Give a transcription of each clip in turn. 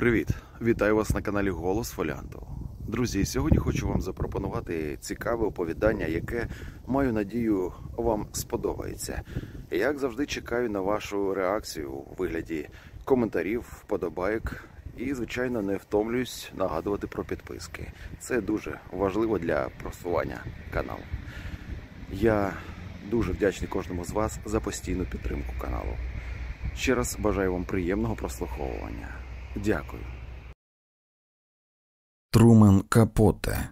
Привіт! Вітаю вас на каналі Голос Фоліанту. Друзі, сьогодні хочу вам запропонувати цікаве оповідання, яке маю надію вам сподобається. Як завжди, чекаю на вашу реакцію у вигляді коментарів, вподобайок і, звичайно, не втомлююсь нагадувати про підписки. Це дуже важливо для просування каналу. Я дуже вдячний кожному з вас за постійну підтримку каналу. Ще раз бажаю вам приємного прослуховування. Дякую. Трумен Капоте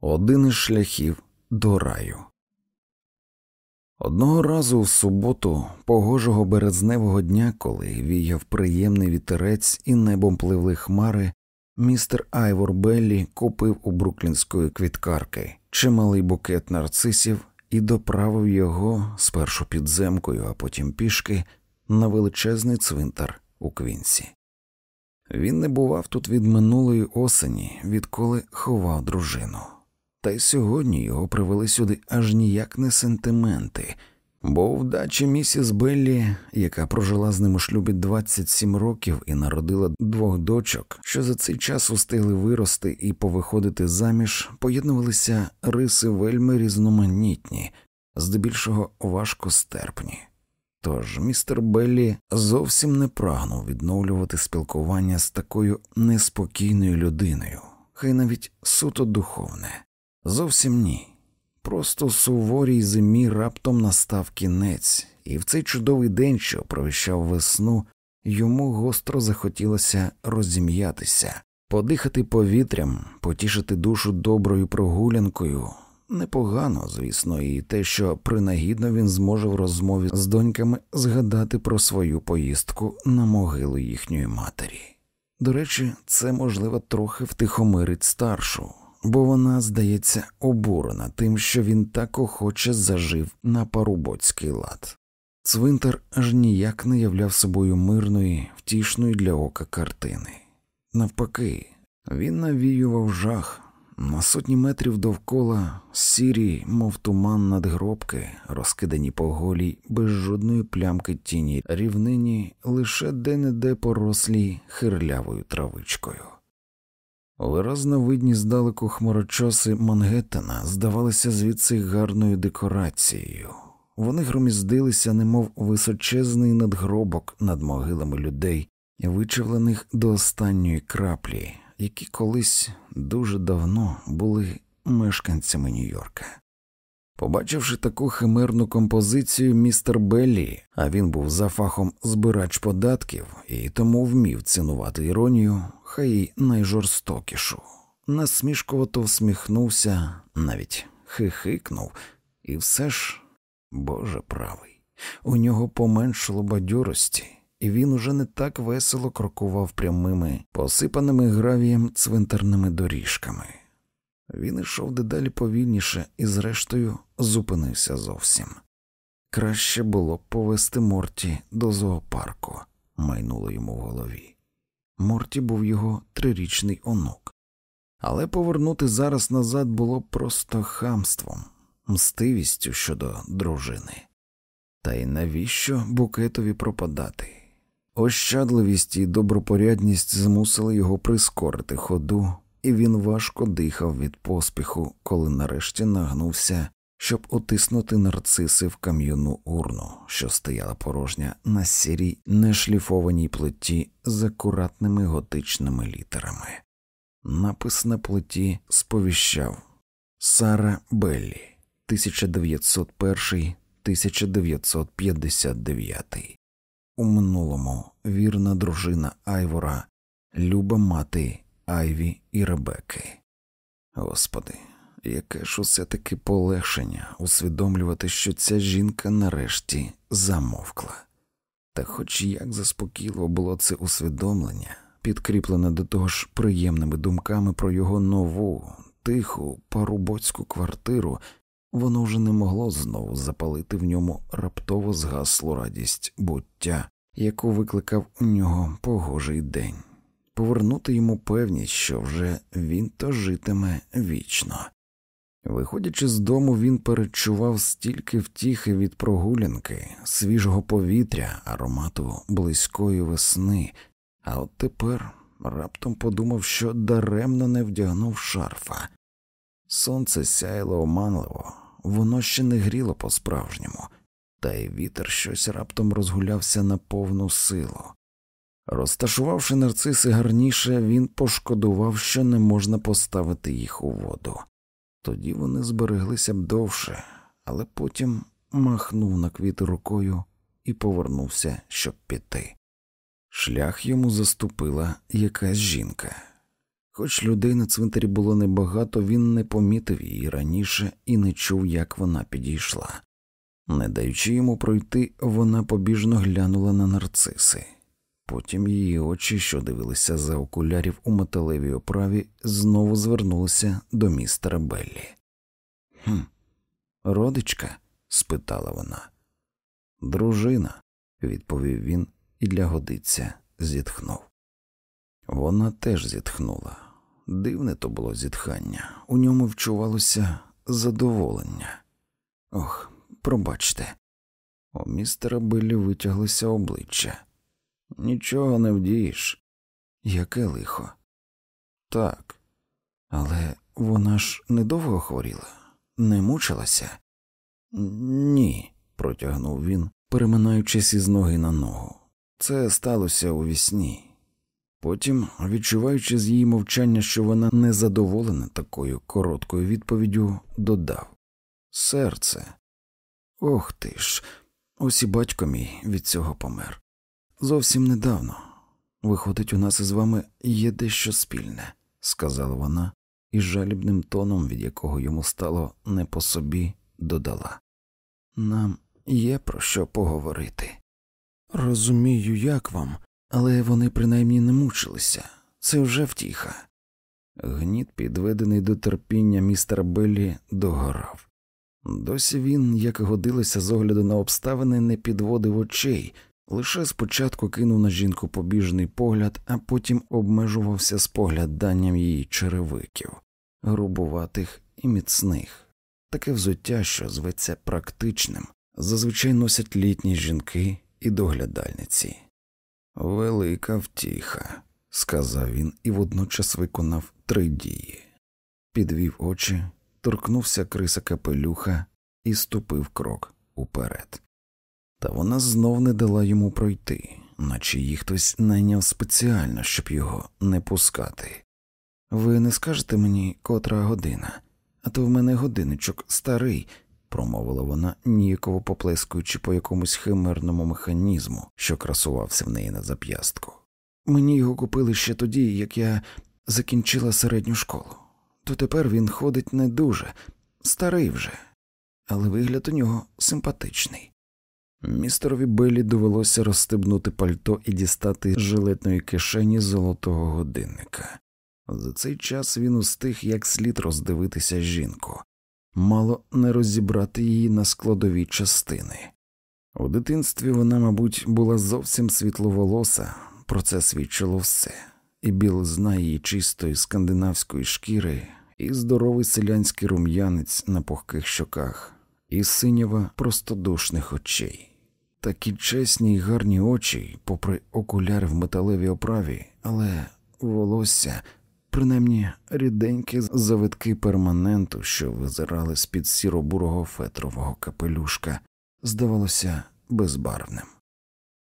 Один із шляхів до раю. Одного разу в суботу, погожого березневого дня, коли віяв приємний вітерець і небом пливли хмари, містер Айвор Беллі купив у бруклінської квіткарки чималий букет нарцисів і доправив його спершу підземкою, а потім пішки на величезний цвинтар у Квінсі. Він не бував тут від минулої осені, відколи ховав дружину. Та й сьогодні його привели сюди аж ніяк не сентименти, бо вдачі місіс Беллі, яка прожила з ним у шлюбі 27 років і народила двох дочок, що за цей час устигли вирости і повиходити заміж, поєднувалися риси вельми різноманітні, здебільшого важко стерпні. Тож містер Беллі зовсім не прагнув відновлювати спілкування з такою неспокійною людиною, хай навіть суто духовне. Зовсім ні. Просто суворій зимі раптом настав кінець, і в цей чудовий день, що провіщав весну, йому гостро захотілося розім'ятися, подихати повітрям, потішити душу доброю прогулянкою, Непогано, звісно, і те, що принагідно він зможе в розмові з доньками згадати про свою поїздку на могилу їхньої матері. До речі, це можливо трохи втихомирить старшу, бо вона, здається, обурена тим, що він так охоче зажив на парубоцький лад. Цвинтар аж ніяк не являв собою мирної, втішної для ока картини. Навпаки, він навіював жах. На сотні метрів довкола сірі, мов туман надгробки, розкидані по голій, без жодної плямки тіні, рівнині лише де-не-де порослі хирлявою травичкою. Виразно видні здалеку хмарочоси Мангеттена здавалися звідси гарною декорацією. Вони громіздилися, немов височезний надгробок над могилами людей, вичавлених до останньої краплі які колись дуже давно були мешканцями Нью-Йорка. Побачивши таку химерну композицію, містер Беллі, а він був за фахом збирач податків і тому вмів цінувати іронію, хай й найжорстокішу, насмішкувато всміхнувся, навіть хихикнув, і все ж, Боже правий, у нього поменшало бадьорості і він уже не так весело крокував прямими, посипаними гравієм цвинтарними доріжками. Він йшов дедалі повільніше і, зрештою, зупинився зовсім. Краще було б повести Морті до зоопарку, майнуло йому в голові. Морті був його трирічний онук, але повернути зараз назад було просто хамством, мстивістю щодо дружини. Та й навіщо букетові пропадати? Ощадливість і добропорядність змусили його прискорити ходу, і він важко дихав від поспіху, коли нарешті нагнувся, щоб утиснути нарциси в кам'яну урну, що стояла порожня на сірій нешліфованій плиті з акуратними готичними літерами. Напис на плиті сповіщав Сара Беллі, 1901 1959 у минулому вірна дружина Айвора, люба мати Айві і Ребекки. Господи, яке ж усе таки полегшення усвідомлювати, що ця жінка нарешті замовкла. Та хоч як заспокійливо було це усвідомлення, підкріплене до того ж приємними думками про його нову, тиху, парубоцьку квартиру, воно вже не могло знову запалити в ньому раптово згаслу радість буття, яку викликав у нього погожий день, повернути йому певність, що вже він то житиме вічно. Виходячи з дому, він перечував стільки втіхи від прогулянки, свіжого повітря, аромату близької весни, А от тепер раптом подумав, що даремно не вдягнув шарфа. Сонце сяяло оманливо, воно ще не гріло по-справжньому, та й вітер щось раптом розгулявся на повну силу. Розташувавши нарциси гарніше, він пошкодував, що не можна поставити їх у воду. Тоді вони збереглися б довше, але потім махнув на квіти рукою і повернувся, щоб піти. Шлях йому заступила якась жінка. Хоч людей на цвинтарі було небагато, він не помітив її раніше і не чув, як вона підійшла. Не даючи йому пройти, вона побіжно глянула на нарциси. Потім її очі, що дивилися за окулярів у металевій оправі, знову звернулися до містера Беллі. «Хм, Родичка? спитала вона. Дружина, відповів він і для годиця зітхнув. Вона теж зітхнула. Дивне то було зітхання, у ньому вчувалося задоволення. Ох, пробачте. У містера Беллі витяглося обличчя. Нічого не вдієш. Яке лихо? Так. Але вона ж недовго хворіла, не мучилася? Ні, протягнув він, переминаючись із ноги на ногу. Це сталося у вісні. Потім, відчуваючи з її мовчання, що вона не задоволена такою короткою відповіддю, додав Серце. Ох ти ж, ось і батько мій від цього помер. Зовсім недавно. Виходить, у нас із вами є дещо спільне, сказала вона, і жалібним тоном, від якого йому стало не по собі, додала. Нам є про що поговорити. Розумію, як вам, але вони принаймні не мучилися. Це вже втіха. Гніт, підведений до терпіння містера Беллі, догорав. Досі він, як годилося з огляду на обставини, не підводив очей, лише спочатку кинув на жінку побіжний погляд, а потім обмежувався спогляданням її черевиків, грубуватих і міцних. Таке взуття, що зветься практичним, зазвичай носять літні жінки і доглядальниці. Велика втіха, сказав він і водночас виконав три дії, підвів очі, торкнувся криса капелюха і ступив крок уперед. Та вона знов не дала йому пройти, наче її хтось найняв спеціально, щоб його не пускати. Ви не скажете мені, котра година, а то в мене годинничок старий, промовила вона, ніяково поплескуючи по якомусь химерному механізму, що красувався в неї на зап'ястку. Мені його купили ще тоді, як я закінчила середню школу, то тепер він ходить не дуже, старий вже, але вигляд у нього симпатичний. Містерові Беллі довелося розстебнути пальто і дістати з жилетної кишені золотого годинника. За цей час він устиг як слід роздивитися жінку, мало не розібрати її на складові частини. У дитинстві вона, мабуть, була зовсім світловолоса, про це свідчило все, і білизна її чистої скандинавської шкіри, і здоровий селянський рум'янець на пухких щоках, і синява простодушних очей. Такі чесні й гарні очі, попри окуляри в металевій оправі, але волосся принаймні ріденькі завитки перманенту, що визирали з під сіро-бурого фетрового капелюшка, здавалося безбарвним.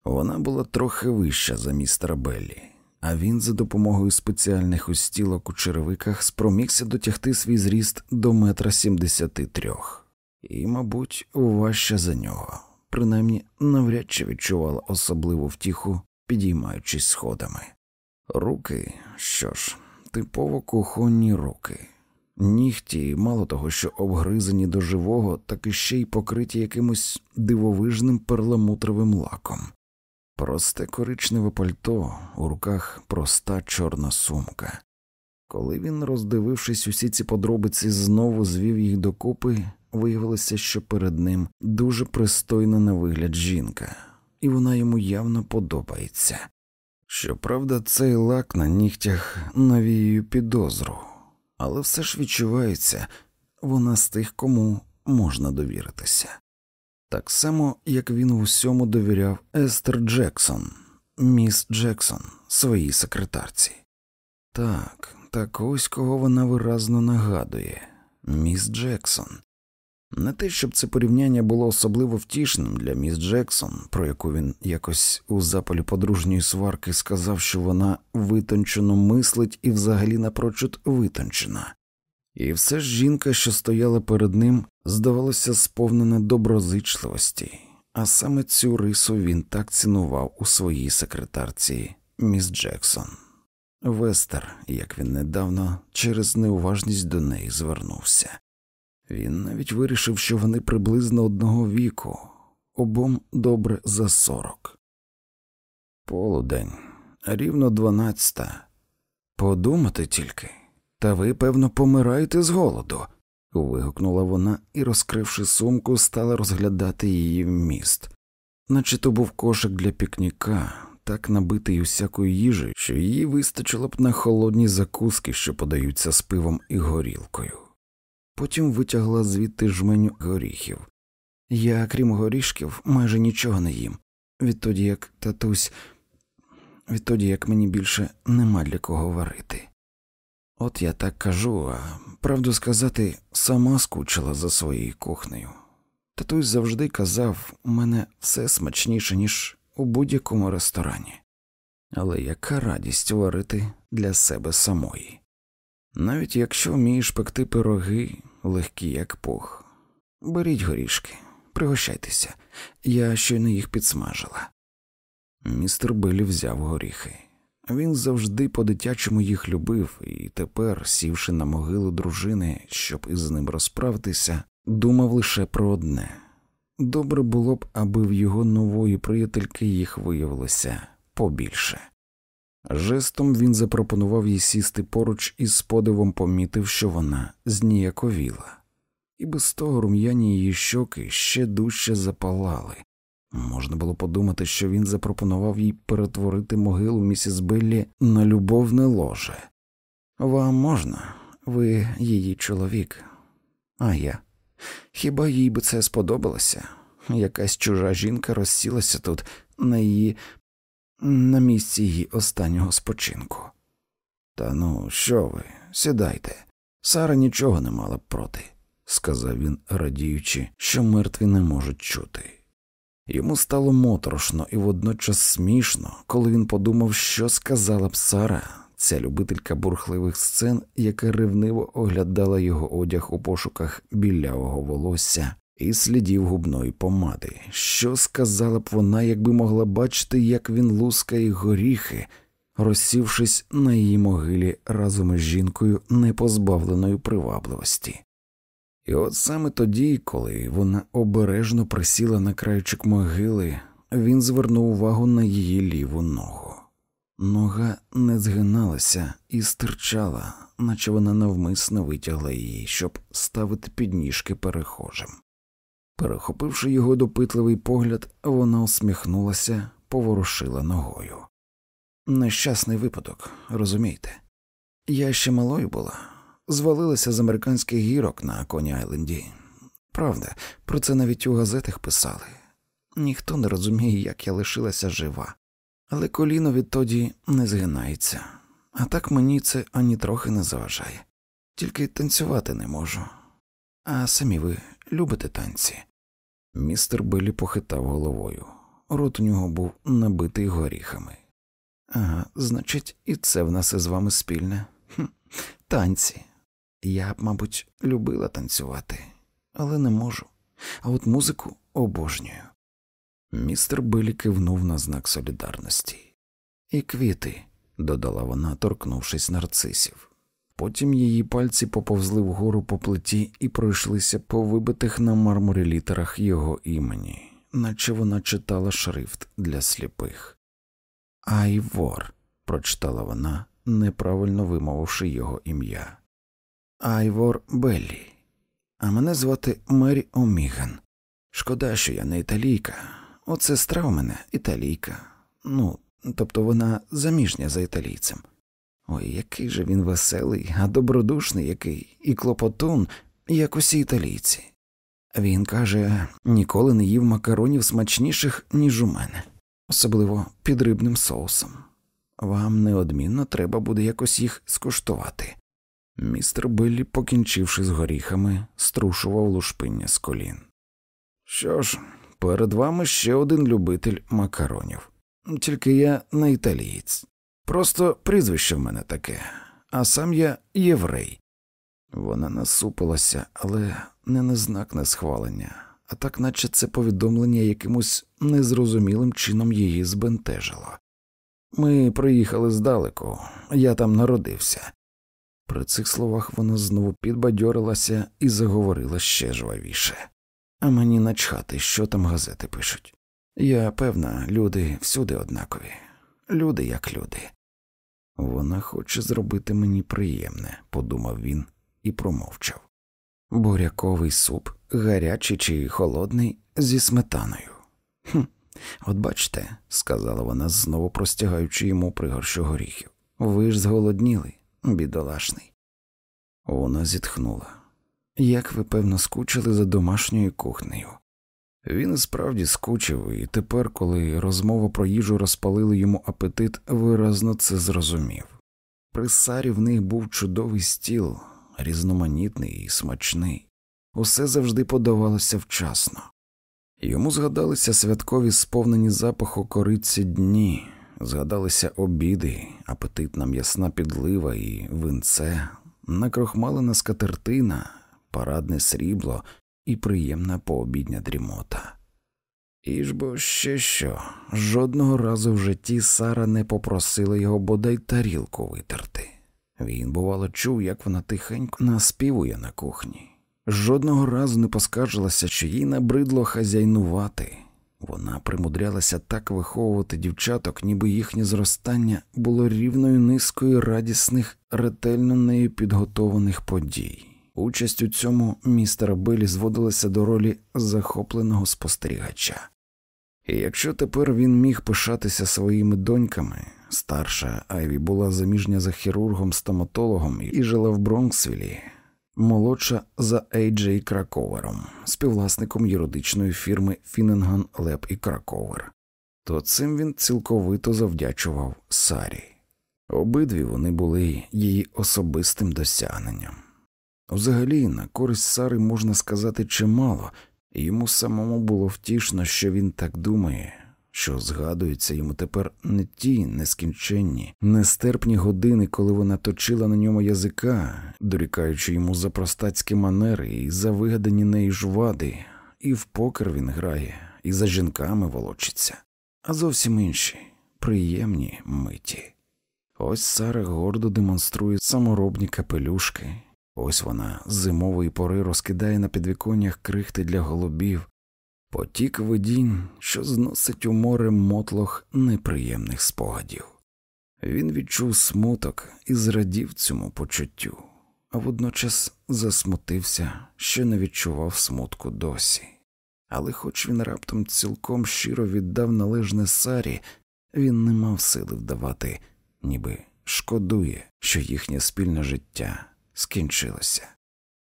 Вона була трохи вища за містера Беллі, а він за допомогою спеціальних устілок у черевиках спромігся дотягти свій зріст до метра сімдесяти трьох, і, мабуть, важча за нього, принаймні навряд чи відчувала особливу втіху, підіймаючись сходами. Руки, що ж, типово кухонні руки, нігті, мало того, що обгризані до живого, так і ще й покриті якимось дивовижним перламутровим лаком. Просте коричневе пальто, у руках проста чорна сумка. Коли він, роздивившись усі ці подробиці, знову звів їх докупи, виявилося, що перед ним дуже пристойна на вигляд жінка, і вона йому явно подобається. Щоправда, цей лак на нігтях навіює підозру, але все ж відчувається вона з тих, кому можна довіритися. Так само, як він в усьому довіряв Естер Джексон, міс Джексон, своїй секретарці. Так, так ось кого вона виразно нагадує міс Джексон. Не те, щоб це порівняння було особливо втішним для міс Джексон, про яку він якось у запалі подружньої сварки сказав, що вона витончено мислить і взагалі напрочуд витончена. І все ж жінка, що стояла перед ним, здавалося, сповнена доброзичливості, а саме цю рису він так цінував у своїй секретарці міс Джексон. Вестер, як він недавно, через неуважність до неї звернувся. Він навіть вирішив, що вони приблизно одного віку, обом добре за сорок. Полудень, рівно дванадцята. Подумати тільки, та ви, певно, помираєте з голоду. вигукнула вона і, розкривши сумку, стала розглядати її вміст. Наче то був кошик для пікніка, так набитий усякою їжею, що її вистачило б на холодні закуски, що подаються з пивом і горілкою. Потім витягла звідти жменю горіхів. Я, крім горішків, майже нічого не їм. Відтоді як татусь, відтоді як мені більше нема для кого варити. От я так кажу, а правду сказати, сама скучила за своєю кухнею. Татусь завжди казав, у мене все смачніше, ніж у будь-якому ресторані. Але яка радість варити для себе самої? Навіть якщо вмієш пекти пироги, легкі, як пух. Беріть горішки, пригощайтеся, я щойно їх підсмажила. Містер Беллі взяв горіхи. Він завжди по дитячому їх любив, і тепер, сівши на могилу дружини, щоб із ним розправитися, думав лише про одне добре було б, аби в його нової приятельки їх виявилося побільше. Жестом він запропонував їй сісти поруч і з подивом помітив, що вона зніяковіла, і без того рум'яні її щоки ще дужче запалали. Можна було подумати, що він запропонував їй перетворити могилу місіс Беллі на любовне ложе. Вам можна, ви її чоловік, а я. Хіба їй би це сподобалося? Якась чужа жінка розсілася тут на її на місці її останнього спочинку. Та ну, що ви, сідайте. Сара нічого не мала б проти, сказав він, радіючи, що мертві не можуть чути. Йому стало моторошно і водночас смішно, коли він подумав, що сказала б Сара, ця любителька бурхливих сцен, яка ревниво оглядала його одяг у пошуках білявого волосся і слідів губної помади. Що сказала б вона, якби могла бачити, як він лускає горіхи, розсівшись на її могилі разом із жінкою, непозбавленою привабливості. І от саме тоді, коли вона обережно присіла на крайчик могили, він звернув увагу на її ліву ногу. Нога не згиналася і стирчала, наче вона навмисно витягла її, щоб ставити підніжки перехожим. Перехопивши його допитливий погляд, вона усміхнулася, поворушила ногою. Нещасний випадок, розумієте? Я ще малою була, звалилася з американських гірок на Коні Айленді. Правда, про це навіть у газетах писали. Ніхто не розуміє, як я лишилася жива, але коліно відтоді не згинається, а так мені це ані трохи не заважає, тільки танцювати не можу. А самі ви любите танці? Містер Беллі похитав головою. Рот у нього був набитий горіхами. Ага, значить, і це в нас із вами спільне. Хм, Танці. Я б, мабуть, любила танцювати, але не можу. А от музику обожнюю. Містер Беллі кивнув на знак солідарності. І квіти, додала вона, торкнувшись нарцисів. Потім її пальці поповзли вгору по плиті і пройшлися по вибитих на мармурі літерах його імені, наче вона читала шрифт для сліпих. Айвор, прочитала вона, неправильно вимовивши його ім'я. Айвор Беллі. А мене звати Мері Оміган. Шкода, що я не італійка. От сестра у мене італійка. Ну, тобто вона заміжня за італійцем. Ой, який же він веселий, а добродушний який, і клопотун, як усі італійці. Він каже, ніколи не їв макаронів смачніших, ніж у мене, особливо під рибним соусом. Вам неодмінно треба буде якось їх скуштувати. Містер Беллі, покінчивши з горіхами, струшував лушпиння з колін. Що ж, перед вами ще один любитель макаронів, тільки я не італієць. Просто прізвище в мене таке, а сам я єврей. Вона насупилася, але не на знак на схвалення, а так наче це повідомлення якимось незрозумілим чином її збентежило. Ми приїхали здалеку, я там народився. При цих словах вона знову підбадьорилася і заговорила ще жвавіше. А мені начхати, що там газети пишуть. Я певна, люди всюди однакові, люди як люди. Вона хоче зробити мені приємне, подумав він і промовчав. Буряковий суп, гарячий чи холодний, зі сметаною. «Хм, От бачите, сказала вона, знову простягаючи йому пригорщу горіхів. Ви ж зголодніли, бідолашний. Вона зітхнула. Як ви, певно, скучили за домашньою кухнею. Він і справді скучив, і тепер, коли розмова про їжу розпалила йому апетит, виразно це зрозумів. При сарі в них був чудовий стіл, різноманітний і смачний, усе завжди подавалося вчасно. Йому згадалися святкові сповнені запаху кориці дні, згадалися обіди, апетитна м'ясна підлива і винце, накрохмалена скатертина, парадне срібло і приємна пообідня дрімота. І ж бо ще що, жодного разу в житті Сара не попросила його бодай тарілку витерти. Він, бувало, чув, як вона тихенько наспівує на кухні. Жодного разу не поскаржилася, що їй набридло хазяйнувати. Вона примудрялася так виховувати дівчаток, ніби їхнє зростання було рівною низкою радісних, ретельно нею підготованих подій. Участь у цьому містера Белі зводилася до ролі захопленого спостерігача. І якщо тепер він міг пишатися своїми доньками, старша Айві була заміжня за хірургом стоматологом і жила в Бронксвілі, молодша за Ейджей Краковером, співвласником юридичної фірми Фіненган Леп і Краковер, то цим він цілковито завдячував Сарі. Обидві вони були її особистим досягненням. Взагалі, на користь Сари можна сказати чимало, і йому самому було втішно, що він так думає, що згадуються йому тепер не ті нескінченні, нестерпні години, коли вона точила на ньому язика, дорікаючи йому за простацькі манери і за вигадані неї жвади, і в покер він грає, і за жінками волочиться, а зовсім інші приємні миті. Ось Сара гордо демонструє саморобні капелюшки. Ось вона з зимової пори розкидає на підвіконнях крихти для голубів, потік видінь, що зносить у море мотлох неприємних спогадів. Він відчув смуток і зрадів цьому почуттю, а водночас засмутився, що не відчував смутку досі. Але, хоч він раптом цілком щиро віддав належне Сарі, він не мав сили вдавати, ніби шкодує, що їхнє спільне життя скінчилося.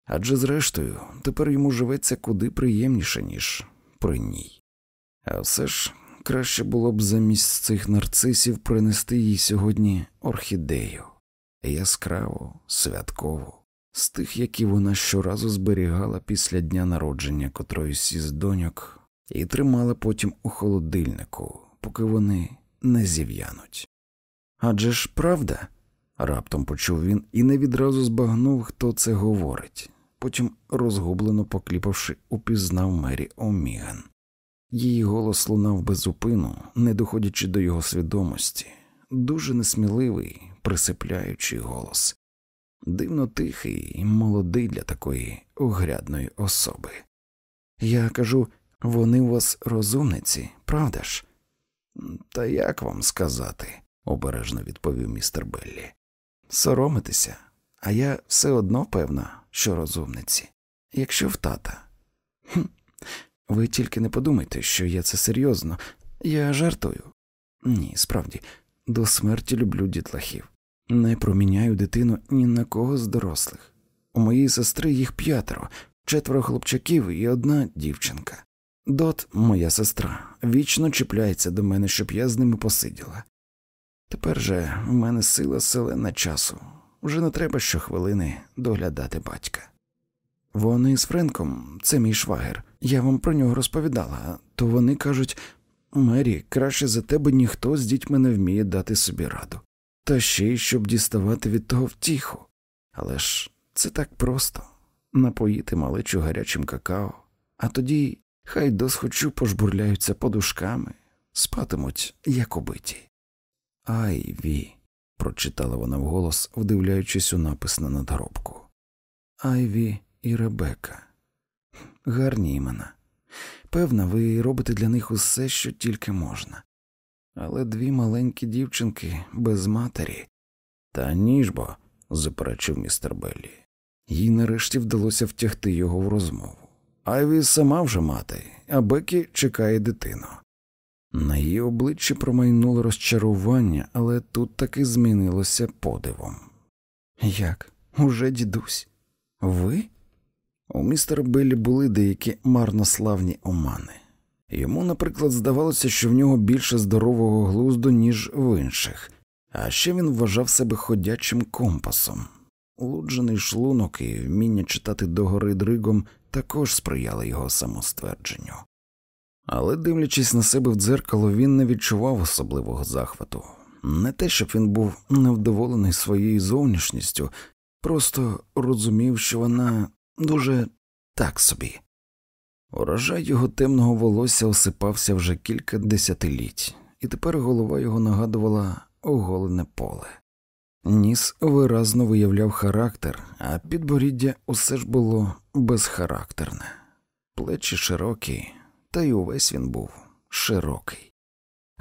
Адже, зрештою, тепер йому живеться куди приємніше, ніж при ній. А все ж краще було б замість цих нарцисів принести їй сьогодні орхідею яскраву, святкову, з тих, які вона щоразу зберігала після дня народження котроїсь із доньок, і тримала потім у холодильнику, поки вони не зів'януть. Адже ж правда? Раптом почув він і не відразу збагнув, хто це говорить. Потім, розгублено покліпавши, упізнав Мері Оміган. Її голос лунав безупину, не доходячи до його свідомості, дуже несміливий, присипляючий голос, дивно тихий і молодий для такої огрядної особи. Я кажу, вони у вас розумниці, правда ж? Та як вам сказати? обережно відповів містер Беллі. Соромитися, а я все одно певна, що розумниці, якщо в тата. Хм, Ви тільки не подумайте, що я це серйозно, я жартую. Ні, справді, до смерті люблю дітлахів. Не проміняю дитину ні на кого з дорослих. У моєї сестри їх п'ятеро, четверо хлопчаків і одна дівчинка. Дот, моя сестра, вічно чіпляється до мене, щоб я з ними посиділа. Тепер же в мене сила селена часу. Вже не треба щохвилини доглядати батька. Вони з Френком, це мій швагер, я вам про нього розповідала, то вони кажуть Мері, краще за тебе ніхто з дітьми не вміє дати собі раду, та ще й щоб діставати від того втіху. Але ж це так просто напоїти малечу гарячим какао, а тоді хай досхочу пожбурляються подушками, спатимуть, як убиті. Айві, прочитала вона вголос, вдивляючись у напис на надгробку. Айві і Ребека. Гарні імена. Певно, ви робите для них усе, що тільки можна. Але дві маленькі дівчинки без матері. Та ніж бо, заперечив містер Беллі. Їй нарешті вдалося втягти його в розмову. Айві сама вже мати, а Бекі чекає дитину. На її обличчі промайнуло розчарування, але тут таки змінилося подивом. Як? Уже дідусь? Ви? У містера Беллі були деякі марнославні омани. Йому, наприклад, здавалося, що в нього більше здорового глузду, ніж в інших, а ще він вважав себе ходячим компасом. Улуджений шлунок і вміння читати догори дригом також сприяли його самоствердженню. Але, дивлячись на себе в дзеркало, він не відчував особливого захвату. Не те, щоб він був невдоволений своєю зовнішністю, просто розумів, що вона дуже так собі. Урожай його темного волосся осипався вже кілька десятиліть, і тепер голова його нагадувала оголене поле. Ніс виразно виявляв характер, а підборіддя усе ж було безхарактерне, плечі широкі, та й увесь він був широкий.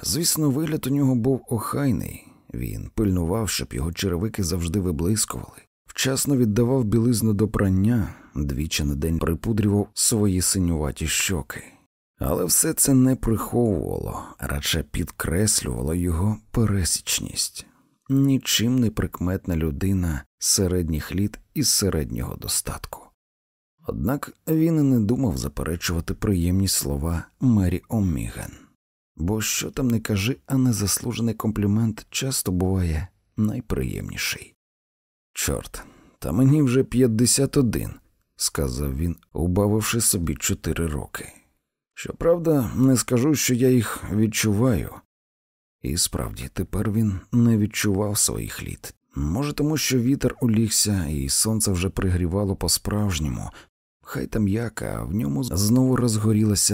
Звісно, вигляд у нього був охайний, він пильнував, щоб його черевики завжди виблискували, вчасно віддавав білизну до прання, двічі на день припудрював свої синюваті щоки. Але все це не приховувало, радше підкреслювало його пересічність нічим не прикметна людина середніх літ із середнього достатку. Однак він і не думав заперечувати приємні слова Мері Оміген, бо що там не кажи, а незаслужений комплімент часто буває найприємніший. Чорт, та мені вже п'ятдесят один, сказав він, убавивши собі чотири роки. Щоправда, не скажу, що я їх відчуваю. І справді, тепер він не відчував своїх літ. Може, тому що вітер улігся, і сонце вже пригрівало по-справжньому, хай там яка, в ньому знову розгорілася